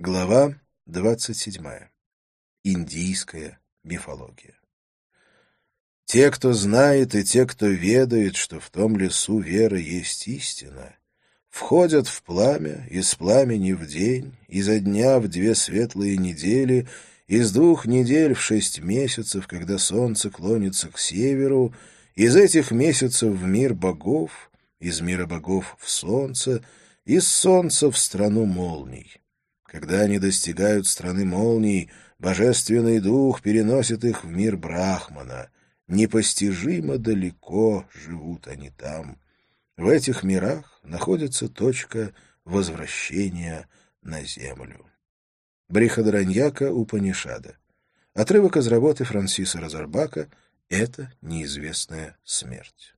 Глава 27. Индийская мифология. Те, кто знает, и те, кто ведает, что в том лесу вера есть истина, входят в пламя, из пламени в день, изо дня в две светлые недели, из двух недель в шесть месяцев, когда солнце клонится к северу, из этих месяцев в мир богов, из мира богов в солнце, из солнца в страну молний. Когда они достигают страны молний, божественный дух переносит их в мир Брахмана. Непостижимо далеко живут они там. В этих мирах находится точка возвращения на землю. Брихадараньяка Упанишада. Отрывок из работы Франсиса Розарбака «Это неизвестная смерть».